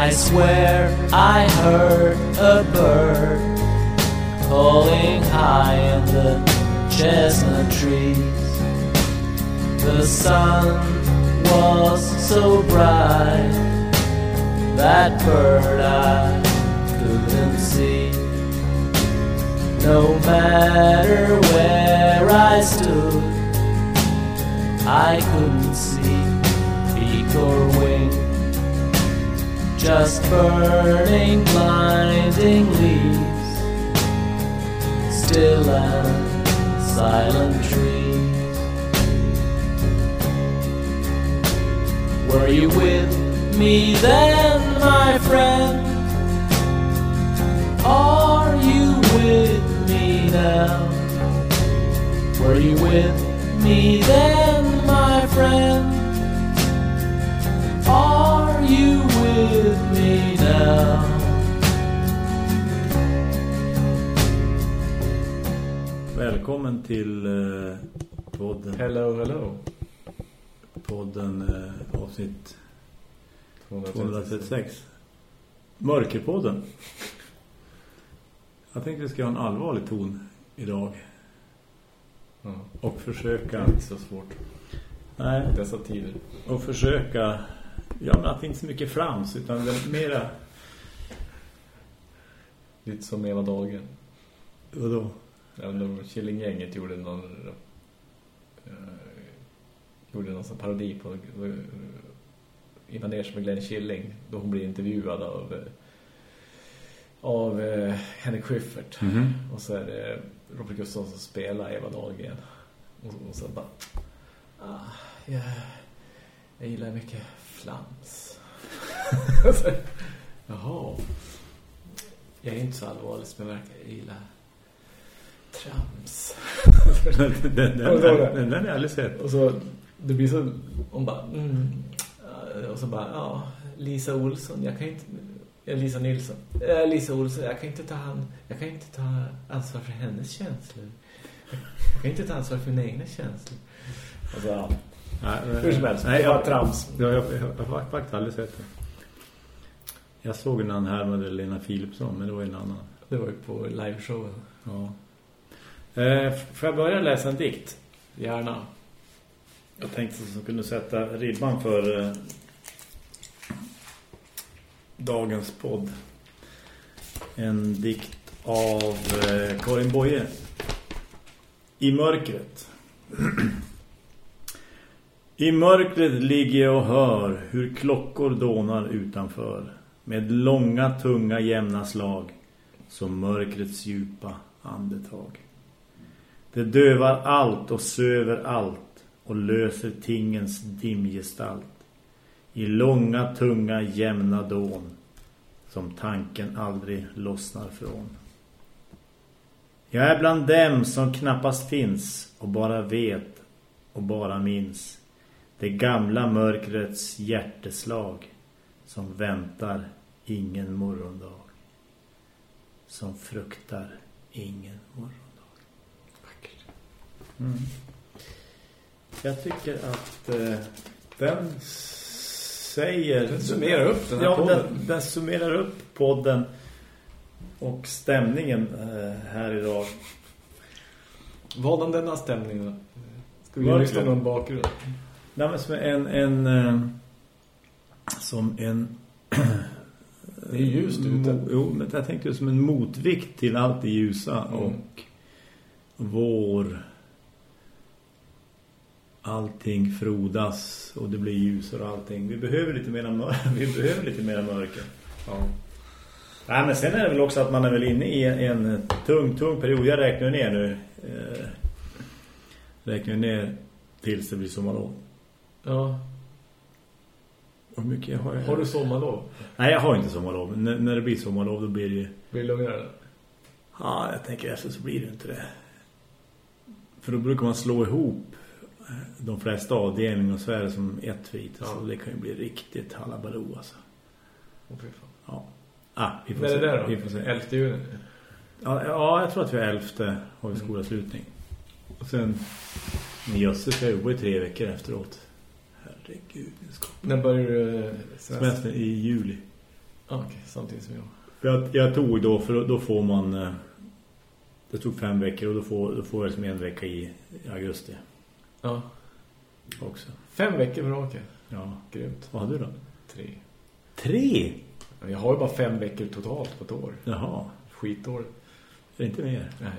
I swear I heard a bird calling high in the chestnut trees. The sun was so bright that bird I couldn't see. No matter where I stood, I couldn't see Just burning, blinding leaves, still and silent trees. Were you with me then, my friend? Are you with me now? Were you with me then, Välkommen till eh, podden. Hello, hello. Podden eh, avsnitt 236. 236. Mörkerpodden. Jag tänkte vi ska ha en allvarlig ton idag. Ja, Och försöka... det är inte så svårt. Nej, Dessa tider. och försöka... Ja, men att det inte så mycket flams utan mera... Lite som Eva Dagen. Vadå? De Killinggänget gjorde någon... Uh, gjorde någon sån parodi på... Uh, I manege med Glenn Killing. Då hon blir intervjuad av... eh, av uh, Henrik Schyffert. Mhm. Och så är det Robert Gustafsson som spelar Eva Dahlgren. Och, och så bara... Ah, jag, jag gillar mycket flams. Jaha. Jag är inte så allvarlig som jag verkar. Jag gillar trams. den, den, den, det? den, den jag aldrig sett. Och så, det blir så... Hon bara... Mm, och så bara... Ja, Lisa Olsson. Jag kan inte... Ja, Lisa Nilsson. Ja, Lisa Olsson. Jag kan inte ta hand, Jag kan inte ta ansvar för hennes känslor. Jag kan inte ta ansvar för mina egna känslor. Och så, ja. Nej, Hur som helst. Nej, Det jag, trams. Jag, jag, jag, har faktiskt aldrig sett den. Jag såg en annan här med Lena Philipsson, men det var en annan. Det var ju på liveshowen. Ja. Eh, får jag börja läsa en dikt? Gärna. Jag tänkte att jag kunde sätta ribban för eh, dagens podd. En dikt av eh, Karin Boye. I mörkret. I mörkret ligger jag och hör hur klockor dånar utanför. Med långa, tunga, jämna slag. Som mörkrets djupa andetag. Det dövar allt och söver allt och löser tingens dimgestalt i långa, tunga, jämna dån som tanken aldrig lossnar från. Jag är bland dem som knappast finns och bara vet och bara minns det gamla mörkrets hjärteslag som väntar ingen morgondag som fruktar ingen morgondag. Mm. Jag tycker att eh, den säger... Den summerar upp den här ja, podden. Den, den summerar upp podden och stämningen eh, här idag. Vad om denna stämning då? Ska vi Mörkret. lyssna någon bakgrund? Nej, men som en... en eh, som en... Det är ljust ute. Jo, men jag tänkte som en motvikt till allt det ljusa Mm. och vår allting frodas och det blir ljusare och allting. Vi behöver lite mer mörker. Vi behöver lite mer mörker. Ja. Nej, men sen är det väl också att man är väl inne i en, tung, tung period. Jag räknar ner nu. Eh, räknar ner tills det blir sommarlov. ja. Hur mycket har jag? Har du sommarlov? Nej, jag har inte sommarlov. Men när, det blir sommarlov då blir det ju... Blir det lugnare? Ja, jag tänker efter så blir det inte det. För då brukar man slå ihop de flesta avdelningar och så är det som ett frit. Ja. Så det kan ju bli riktigt halabaloo alltså. Fan. Ja. Ah, vi får är se. det där då? Vi får se. 11 juni? Ja, ja, jag tror att vi är elfte har vi Mm. skolavslutning. Och sen med Jösses jag jobba i tre veckor efteråt. Herregud, När börjar du eh, semester? semester i juli. Okej, okay, samtidigt som jag. För jag, jag tog då, för då får man... eh, Det tog fem veckor och då får, då får jag liksom en vecka i augusti Ja. också. Fem veckor med raken. Ja. Grymt. Vad hade du då? Tre. Tre? Jag har ju bara fem veckor totalt på ett år. Jaha. Skitår. Det är inte mer. Nej.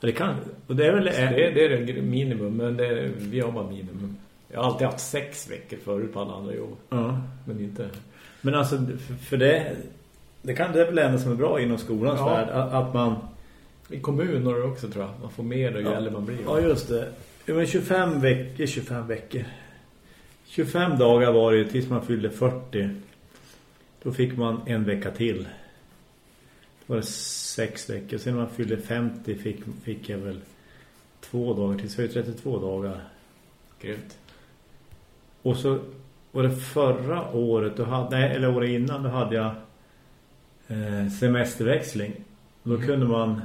Det kan... Och det är väl... Så det, är- det är det minimum, men det, vi har bara minimum. Jag har alltid haft sex veckor förut på alla andra jobb. Ja. Men inte... Men alltså, för- det... Det kan det är väl ändå som är bra inom skolans Ja. värld. Att, att man... I kommuner också tror jag. Man får mer då ju Ja. äldre man blir. Ja, just det. Jo, men 25 veckor, 25 veckor. 25 dagar var det tills man fyllde 40. Då fick man en vecka till. Då var det sex veckor. Sen när man fyllde 50 fick, fick jag väl två dagar till. Så var det 32 dagar. Grymt. Och så var det förra året, då hade, nej, eller året innan, då hade jag eh, semesterväxling. Då Mm. kunde man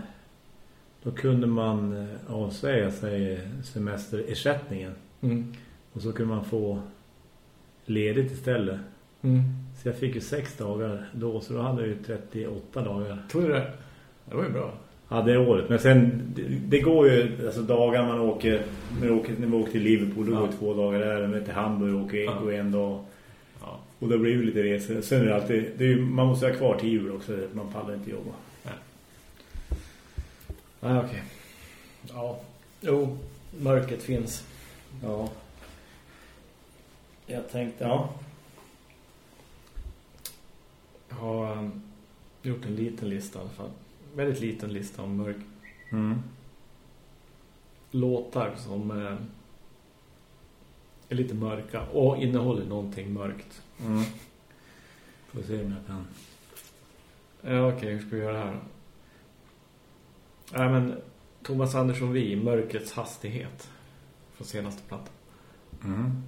då kunde man eh, avsäga sig semesterersättningen. Mm. Och så kunde man få ledigt istället. Mm. Så jag fick ju sex dagar då, så då hade jag ju 38 dagar. Tror du det? Det var ju bra. Ja, det året. Men sen, det, det går ju, alltså dagar man åker, när vi åker, när vi åker till Liverpool, då Ja. går två dagar där. Men till Hamburg åker Ja. en dag. Ja. Och då blir det ju lite resor. Sen är det alltid, det är man måste ha kvar till jul också, man pallar inte jobba. Nej, okej. Ja. Jo, mörkret finns. Ja. Jag tänkte, ja. Jag har um, gjort en liten lista i alla fall. Väldigt liten lista om mörk. Mm. Låtar som eh, är lite mörka och innehåller någonting mörkt. Mm. Får se om jag kan. Ja, okej. hur ska vi göra det här då? Nej, men Thomas Andersson Vi, Mörkrets hastighet. Från senaste plattan. Mm.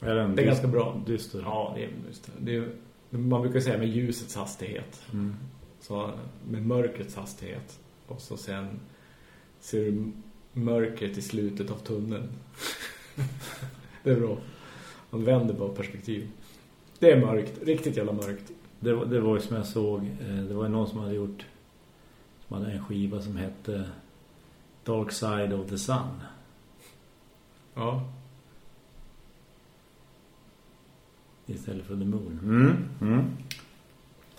Är den Det är ganska bra. Dyster. Ja, det är just det. är, man brukar säga med ljusets hastighet. Mm. Så med mörkrets hastighet. Och så sen ser du mörkret i slutet av tunneln. det är bra. Man vänder på perspektiv. Det är mörkt. Riktigt jävla mörkt. Det, var- det var ju som jag såg, eh, det var ju någon som hade gjort som hade en skiva som hette Dark Side of the Sun. Ja. Istället för The Moon. Mm. Mm.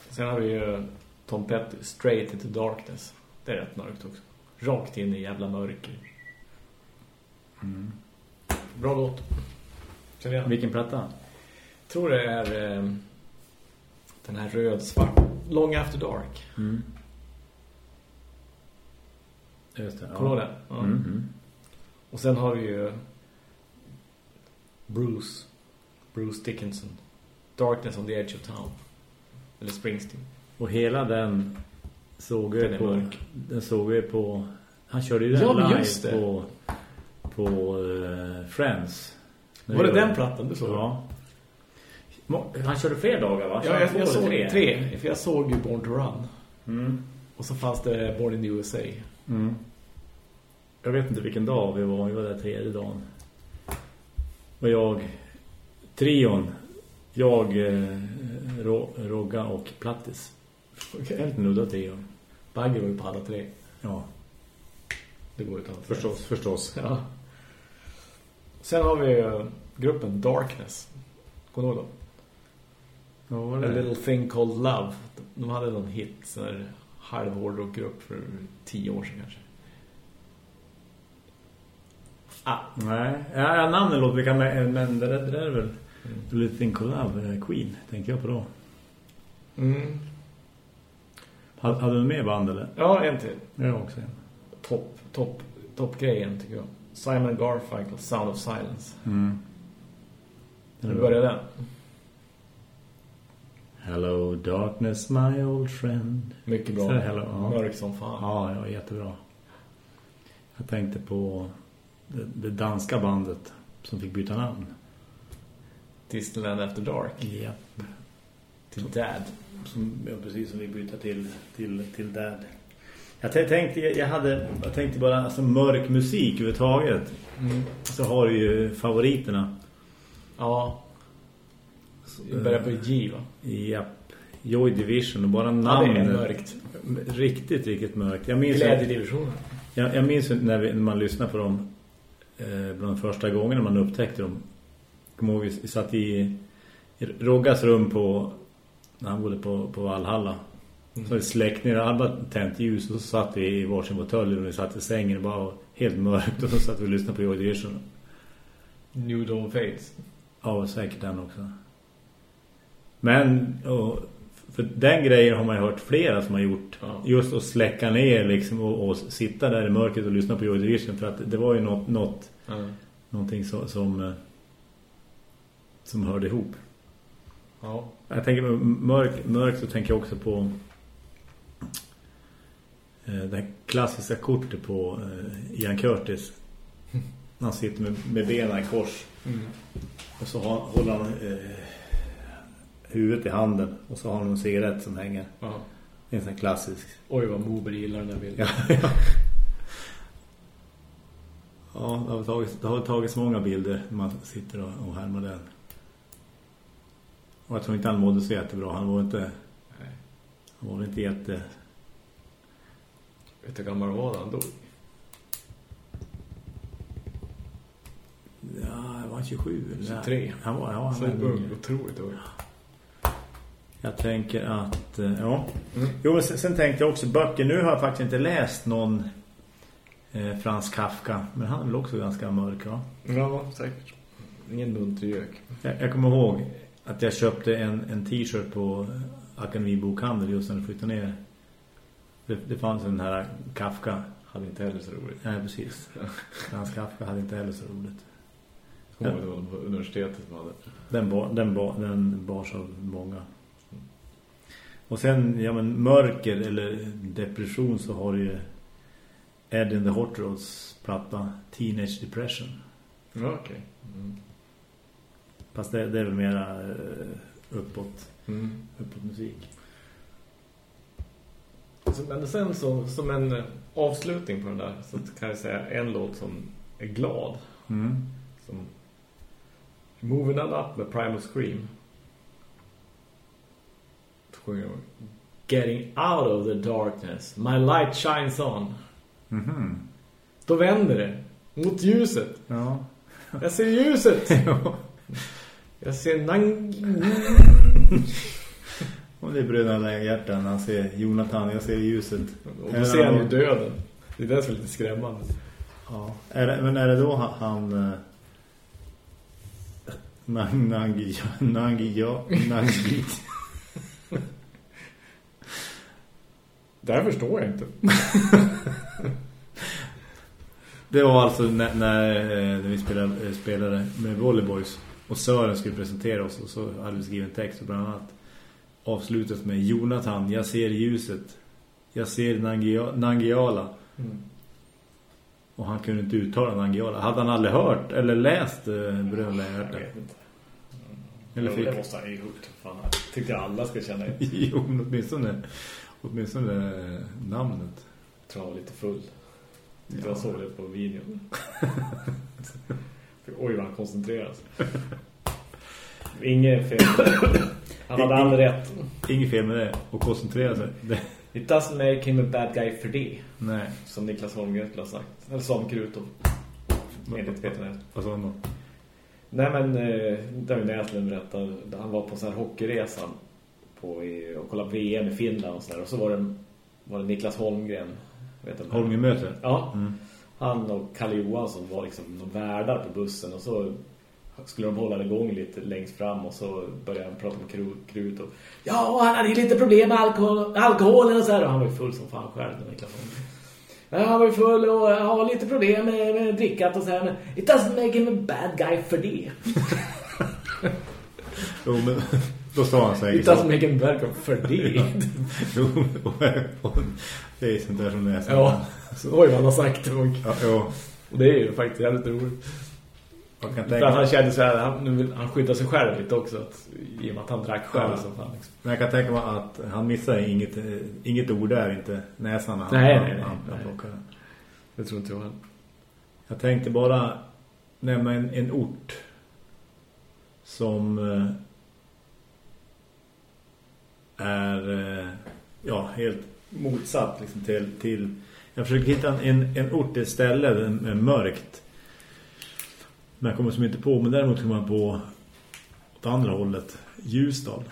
Sen har vi ju Tom Petty, Straight into Darkness. Det är rätt mörkt också. Rakt in i jävla mörker. Mm. Bra låt. Känner jag. Vilken platta? tror det är eh, den här röd-svart. Long After Dark. Mm. Just det. Kommer den? Ja. Mm. Mm. Och sen har vi ju Bruce. Bruce Dickinson. Darkness on the Edge of Town. Eller Springsteen. Och hela den såg Den jag är på mörk. den såg jag på han körde ju den Ja, live på på eh, Friends. Var det jag- den plattan du såg? Ja. Han körde fler dagar va? Ja, Körde jag, två jag eller såg tre? tre. För jag såg ju Born to Run. Mm. Och så fanns det Born in the USA. Mm. Jag vet inte vilken dag vi var. Vi var där tredje dagen. Och jag... Trion. Jag, eh, Ro, Rogga och Plattis. Okej. Helt nudda trion. Bagge var ju på alla tre. Ja, Det går utan förstås, förstås. Ja. Sen har vi eh, gruppen Darkness. Kommer du ihåg dem? Ja, A? Little Thing Called Love. De hade någon hit, så här halvhårdrockgrupp för tio år sedan kanske. Ah. Nej, ja, namnen låter vi kan men det, det är väl Thing Called Love, eh, Queen, tänkte jag på då. Mm. Hade, du med band eller? Ja, en till. Jag också. en. Topp, topp, toppgrejen tycker jag. Simon Garfunkel, Sound of Silence. Mm. Nu börjar den. Hello darkness my old friend. Mycket bra. Så hello, ja. Mörk som fan. Ja, ja, jättebra. Jag tänkte på det, det danska bandet som fick byta namn. Disneyland After Dark. Ja. Till Dad. Som, ja, precis som vi byta till, till, till Dad. Jag tänkte, jag, hade, jag tänkte bara alltså, mörk musik överhuvudtaget. Mm. Så har du ju favoriterna. Ja. Vi börjar på G va? Japp. Joy Division och bara Ja, det namnet. är mörkt. Riktigt, riktigt mörkt. Jag minns, Glädjedivisionen. jag, jag minns när, vi, när man lyssnade på dem bland de första gångerna man upptäckte dem. Ihåg, vi, satt i, i Roggas rum på när han bodde på, på Valhalla. Mm. Så vi släckte ner, han bara tänt ljus och så satt vi i varsin fåtölj och vi satt i sängen och bara helt mörkt och så satt vi och lyssnade på Joy Division. New Dawn Fades. Ja, säkert den också. Men, och, för den grejen har man ju hört flera som har gjort. Ja. Just att släcka ner liksom och, och sitta där i mörkret och lyssna på Joy Division. För att det var ju något, något, Ja. någonting så, som, eh, som hörde ihop. ja. Jag tänker mörk, mörk så tänker jag också på eh, det klassiska kortet på eh, Ian Curtis. Han sitter med, med benen i kors. Mm. Och så har, håller han eh, huvudet i handen. Och så har han en cigarett som hänger. ja. Det är en sån klassisk. Oj, vad Moberg gillar den där bilden. Ja, ja. ja det, har tagits, det har tagits många bilder när man sitter och, och härmar den. Och jag tror inte han mådde så jättebra. Han var inte, Nej. han var inte jätte... Vet du hur gammal var han dog? Ja, var han 27? eller? 23. Han var, ja, han Så var ung, otroligt ung. Jag tänker att, eh, ja. Mm. Jo, men sen, sen tänkte jag också böcker. Nu har jag faktiskt inte läst någon eh, Frans Kafka. Men han är väl också ganska mörk, va? Ja, säkert. Ingen muntergök. Jag, jag kommer ihåg att jag köpte en, en t-shirt på Akademibokhandel just när jag flyttade ner. Det, det fanns en här Kafka. Hade inte heller så roligt. Nej, precis. Frans Kafka hade inte heller så roligt. Ja. det var på universitetet som hade. Den, bar, den, bar, den bars av många. Och sen, ja men mörker eller depression så har ju Ed in the Hot Rods platta Teenage Depression. Ja, okej. Mm. Fast det, det är väl mera eh, uppåt, Mm. uppåt musik. Men sen så, som en eh, avslutning på den där så kan jag säga en låt som är glad. Mm. Som Moving On Up med Primal Scream. Sjunger Getting out of the darkness. My light shines on. Mhm. Då vänder det. Mot ljuset. Ja. Jag ser ljuset. Jag ser nang... Och det är bröderna hjärtan. Han ser Jonathan, jag ser ljuset. Och då ser han ju döden. Det är det som är lite skrämmande. Ja. Är det, men är det då han... eh, Nang, nangi, nangi, ja, nangi. Där förstår jag inte. Det var alltså när, när, eh, när vi spelade, eh, spelade med Volleyboys och Sören skulle presentera oss och så hade vi skrivit en text och bland annat avslutat med Jonathan, jag ser ljuset. Jag ser Nangia, Nangiala. Mm. Och han kunde inte uttala Nangiala. Hade han aldrig hört eller läst eh, inte. Eller fick... Det måste han ju gjort. Fan, jag tyckte alla skulle känna igen. jo, åtminstone, åtminstone namnet. Jag tror han var lite full. Ja. Jag såg det på videon. Oj, vad han koncentrerar sig. Inget fel. Han hade all rätt. Inget fel med det. Och koncentrera sig. Det, It doesn't make him a bad guy för det. nej. Som Niklas Holmgren skulle ha sagt. Eller som Krutov. Enligt Peter Näs. Vad sa han då? Nej men, eh, David Näslund berättade. Han var på så här hockeyresan. På, i, och kollade VM i Finland och så där. Och så var det, var det Niklas Holmgren. Vet du, Holmgren möte? Ja. Mm. Han och Kalle Johansson var liksom de värdar på bussen och så skulle de hålla igång lite längst fram och så började han prata med Krut, Krut och ja, han hade lite problem med alkohol, alkoholen och så här och han var ju full som fan själv Niklas Holmgren. Ja, han var ju full och har lite problem med, med drickat och så här men it doesn't make him a bad guy för det. Jo, men då sa han säkert It doesn't make him guy för det. Jo, och, det är sånt där som det är. ja, så oj han har sagt. Och, Ja, jo. och det är ju faktiskt jävligt roligt. Jag kan tänka han kände så här, han, vill, han skyddar sig själv lite också att, i och med att han drack själv Ja. så fan liksom. men jag kan tänka mig att han missar inget, eh, inget ord där, inte näsan. Han, Nej, han, nej, nej, han, han nej. den. Det tror inte jag heller. Jag tänkte bara nämna en, en ort som... är eh, ja, helt motsatt liksom, till, till... Jag försöker hitta en, en ort, ett ställe med mörkt. Men jag kommer som inte på, men däremot kommer man på åt andra hållet. Ljusdal.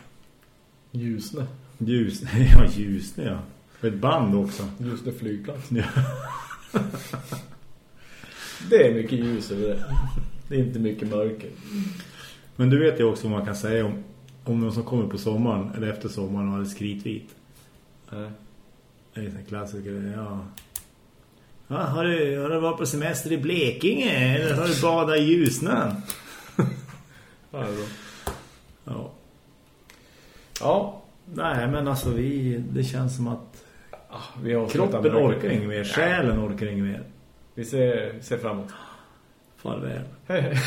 Ljusne. Ljusne, ja Ljusne ja. För ett band också. Ljusne flygplats. Ja. Det är mycket ljus över det. Det är inte mycket mörker. Men du vet ju också vad man kan säga om, om någon som kommer på sommaren eller efter sommaren och är skritvit. Nej. Det är en klassiker, ja. ja har, du, har du varit på semester i Blekinge eller har du badat i Ljusnan? Ja, det är. Ja. Ja, Nej, men alltså vi, det känns som att Ah, kroppen orkar inget mer, själen orkar inget mer. Vi ser, ser framåt. Farväl. Hej hej.